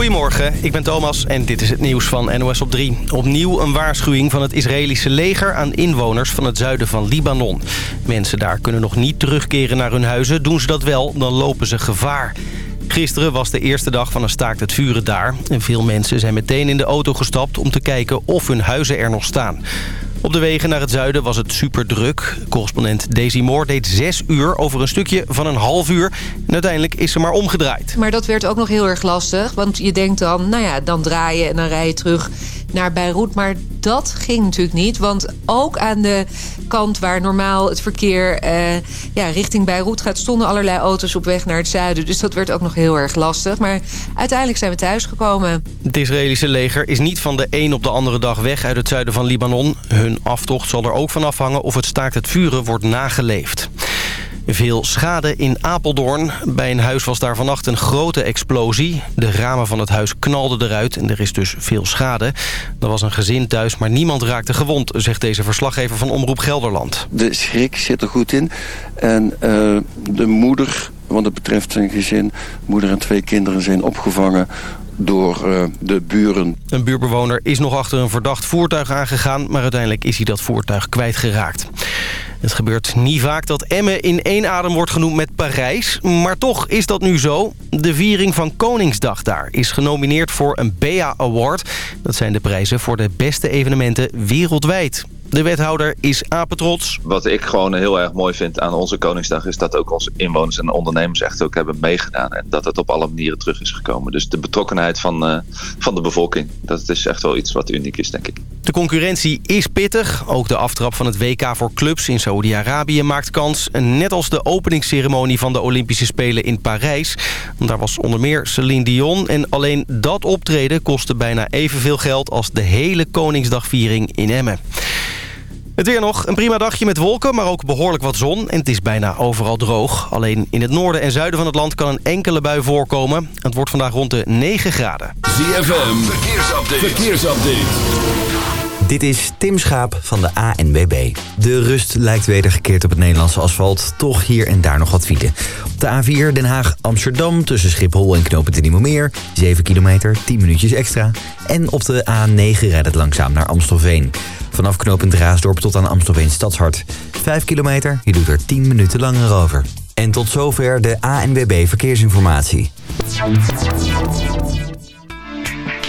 Goedemorgen, ik ben Thomas en dit is het nieuws van NOS op 3. Opnieuw een waarschuwing van het Israëlische leger aan inwoners van het zuiden van Libanon. Mensen daar kunnen nog niet terugkeren naar hun huizen. Doen ze dat wel, dan lopen ze gevaar. Gisteren was de eerste dag van een staakt het vuren daar. En veel mensen zijn meteen in de auto gestapt om te kijken of hun huizen er nog staan. Op de wegen naar het zuiden was het super druk. Correspondent Daisy Moore deed zes uur over een stukje van een half uur. En uiteindelijk is ze maar omgedraaid. Maar dat werd ook nog heel erg lastig. Want je denkt dan, nou ja, dan draai je en dan rij je terug naar Beirut. Maar dat ging natuurlijk niet. Want ook aan de kant waar normaal het verkeer eh, ja, richting Beirut gaat... stonden allerlei auto's op weg naar het zuiden. Dus dat werd ook nog heel erg lastig. Maar uiteindelijk zijn we thuisgekomen. Het Israëlische leger is niet van de een op de andere dag weg uit het zuiden van Libanon. Hun aftocht zal er ook van afhangen of het staakt het vuren wordt nageleefd. Veel schade in Apeldoorn. Bij een huis was daar vannacht een grote explosie. De ramen van het huis knalden eruit en er is dus veel schade. Er was een gezin thuis, maar niemand raakte gewond... zegt deze verslaggever van Omroep Gelderland. De schrik zit er goed in. En uh, de moeder, want het betreft zijn gezin... moeder en twee kinderen zijn opgevangen door uh, de buren. Een buurbewoner is nog achter een verdacht voertuig aangegaan... maar uiteindelijk is hij dat voertuig kwijtgeraakt. Het gebeurt niet vaak dat Emmen in één adem wordt genoemd met Parijs. Maar toch is dat nu zo. De viering van Koningsdag daar is genomineerd voor een BEA Award. Dat zijn de prijzen voor de beste evenementen wereldwijd. De wethouder is apetrots. Wat ik gewoon heel erg mooi vind aan onze Koningsdag... is dat ook onze inwoners en ondernemers echt ook hebben meegedaan. En dat het op alle manieren terug is gekomen. Dus de betrokkenheid van, uh, van de bevolking... dat is echt wel iets wat uniek is, denk ik. De concurrentie is pittig. Ook de aftrap van het WK voor clubs in Saoedi-Arabië maakt kans. Net als de openingsceremonie van de Olympische Spelen in Parijs. Daar was onder meer Celine Dion. En alleen dat optreden kostte bijna evenveel geld... als de hele Koningsdagviering in Emmen. Het weer nog. Een prima dagje met wolken, maar ook behoorlijk wat zon. En het is bijna overal droog. Alleen in het noorden en zuiden van het land kan een enkele bui voorkomen. Het wordt vandaag rond de 9 graden. ZFM, verkeersupdate. verkeersupdate. Dit is Tim Schaap van de ANWB. De rust lijkt wedergekeerd op het Nederlandse asfalt. Toch hier en daar nog wat file. Op de A4 Den Haag-Amsterdam tussen Schiphol en Knopen de Nieuwemeer. 7 kilometer, 10 minuutjes extra. En op de A9 rijdt het langzaam naar Amstelveen. Vanaf knooppunt Raasdorp tot aan Amstelveen Stadshart. 5 kilometer, je doet er 10 minuten langer over. En tot zover de ANWB Verkeersinformatie.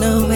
know.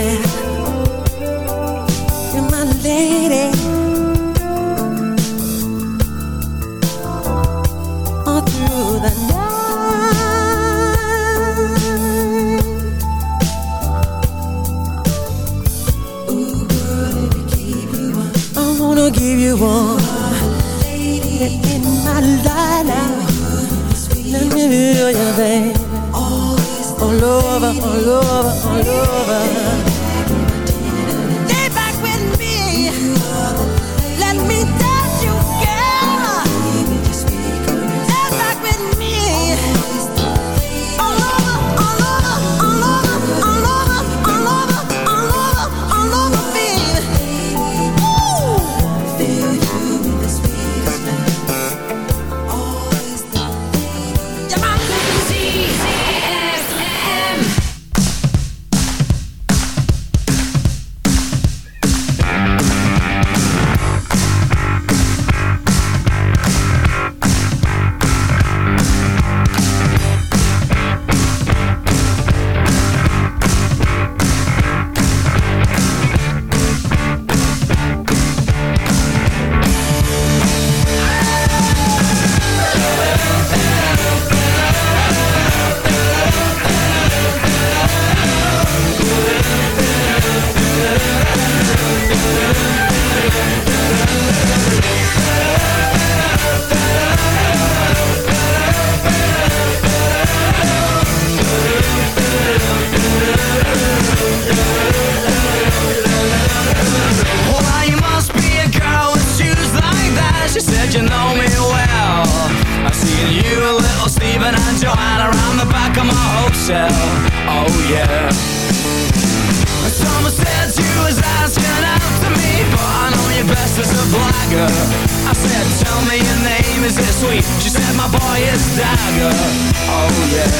oh yeah.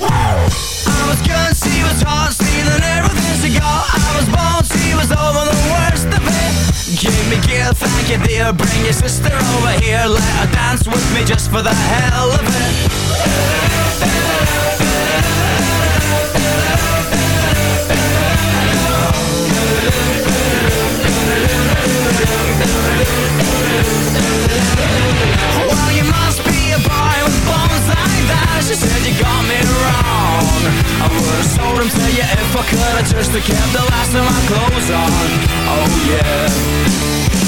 I was was I was born, was over the worst of it. Give me thank you dear, bring your sister over here. Let her dance with me just for the hell of it. ain't that She said you got me wrong. I would've sold them to you if I could I just kept the last of my clothes on. Oh yeah.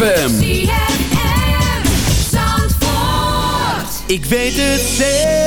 Alleen maar jij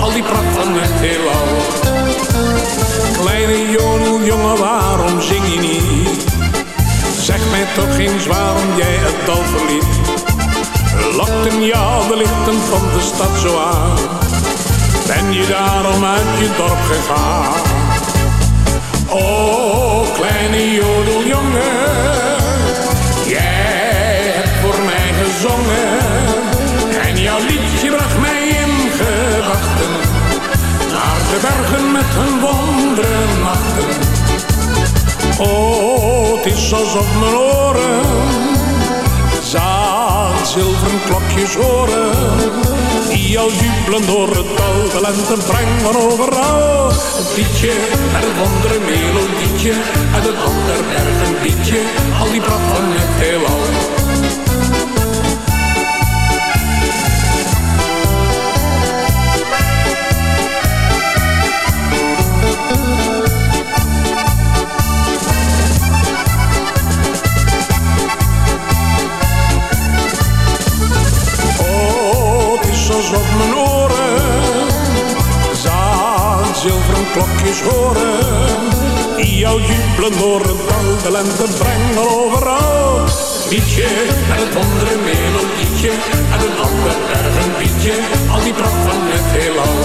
al die pracht van het heelal. Kleine Jodeljongen, waarom zing je niet? Zeg mij toch eens waarom jij het al verliet. Lokten jou de lichten van de stad zo aan? Ben je daarom uit je dorp gegaan? O, oh, kleine jodeljongen, jij hebt voor mij gezongen de bergen met hun wonderen nachten. Oh, het is alsof mijn oren zaad zilveren klokjes horen. Die al jubelen door het dal, de lente breng van overal. Een liedje met een wondere melodietje, uit een ander berg een al die brand van het heelal. Klokjes horen. Die jou jubelen door het de lente brengen overal. Liedje en het andere melodietje, en een ander erg een liedje, al die pracht van het heelal.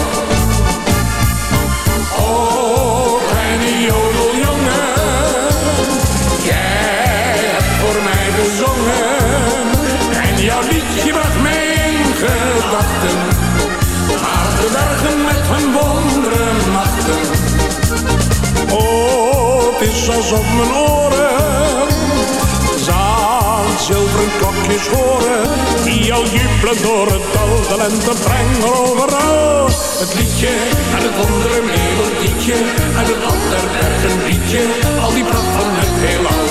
Oh, kleine jodeljongen, jij hebt voor mij gezongen. En jouw liedje bracht mij in gedachten. Maar de bergen met hun machten. Oh, het is alsof mijn oren zaan zilveren klokjes horen. Die jou jubelen door het dal, de lente brengen overal. Het liedje en het andere melodietje en het ander berg een liedje. Al die pracht van het heelal.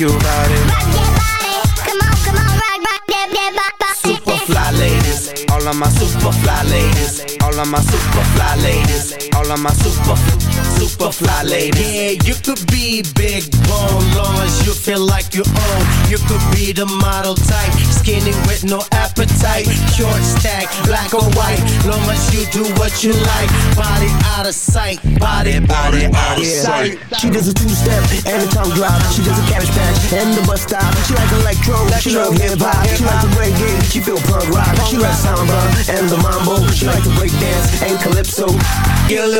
your body. Rock that body. Come on, come on, rock, rock that, that body. Super fly ladies, all of my super fly ladies, all of my super fly ladies, all of my super super fly ladies. Yeah, you could be big bone, long as you feel like you own. You could be the model type, skinny with no appetite. Short stack, black or white, long as you do what you like. Body out of sight, body, body out of sight. She does a two-step and a tongue drop. She does a cabbage patch and the bus stop. She like electro, she love hip-hop. She like the reggae, she feel punk rock. She like samba and the mambo. She like to break dance and calypso. Get a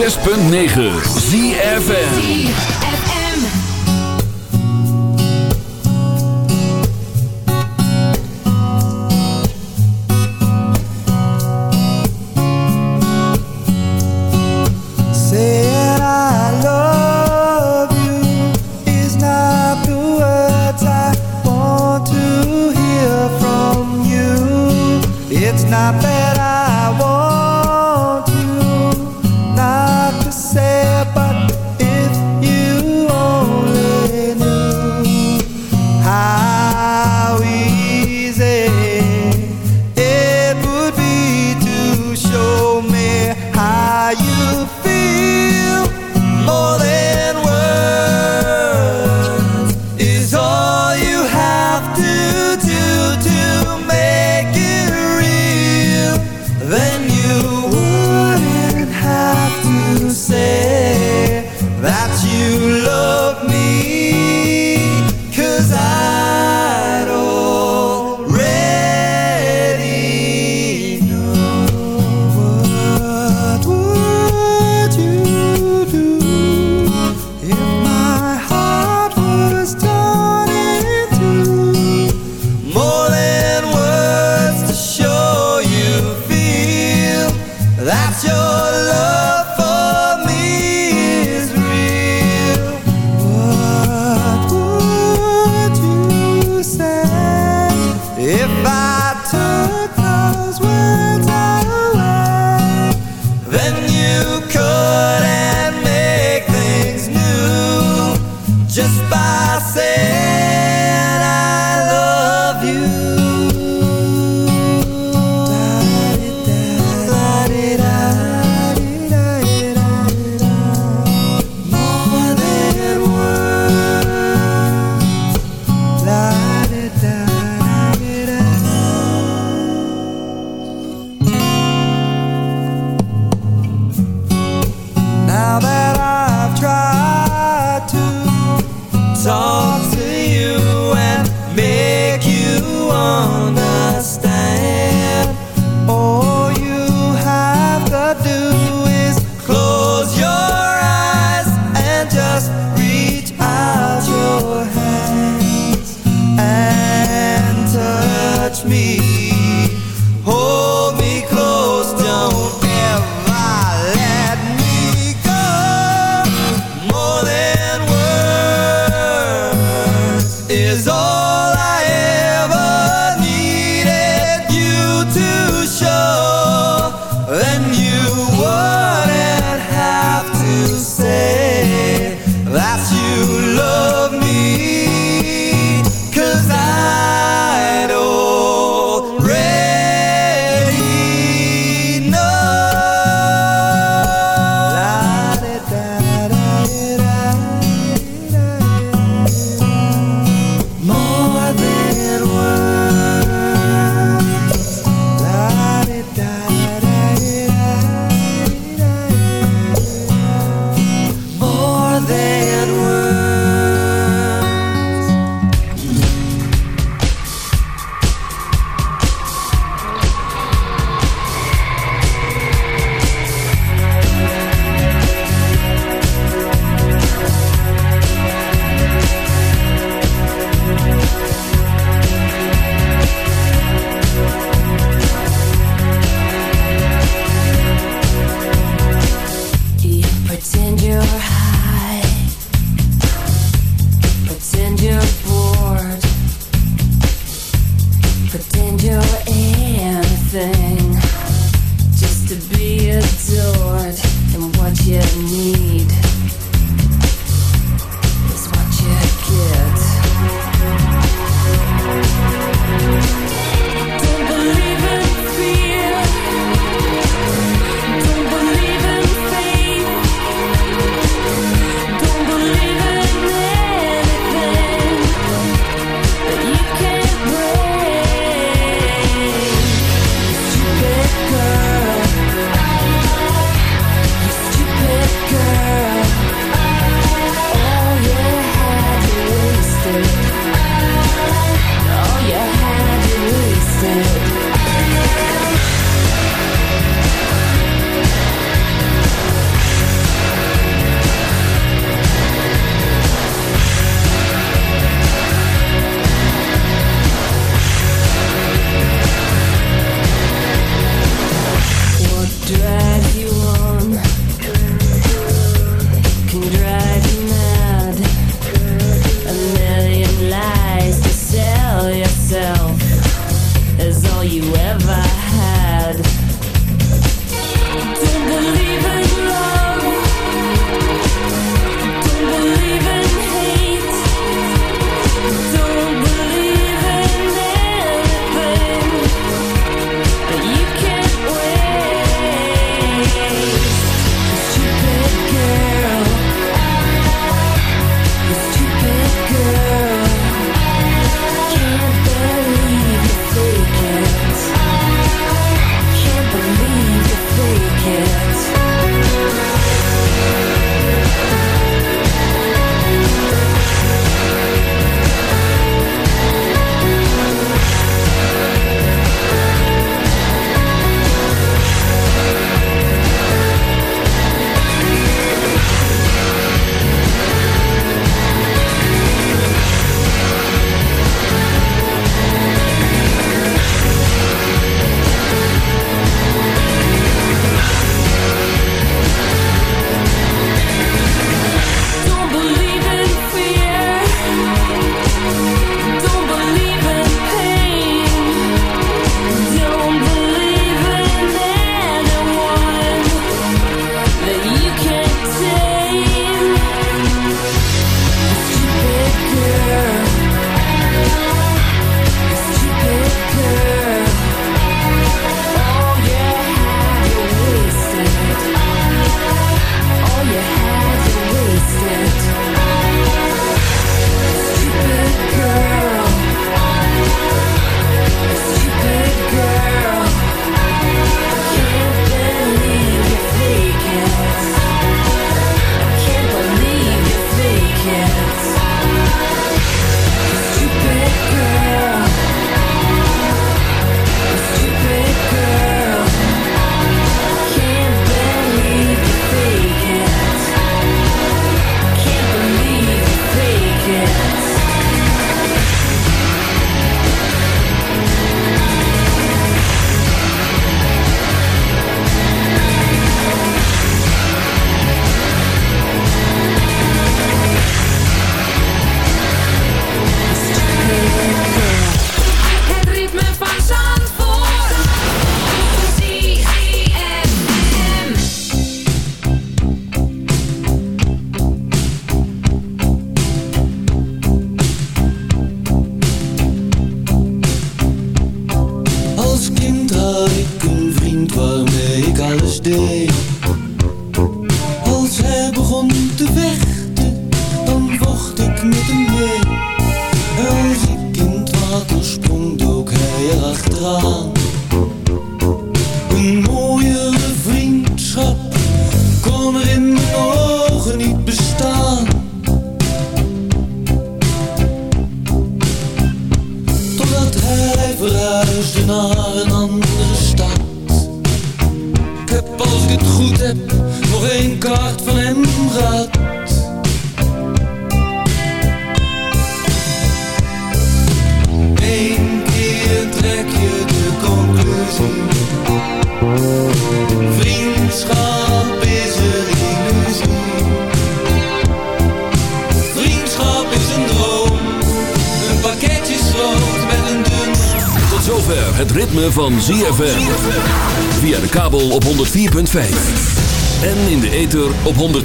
106.9 ZFN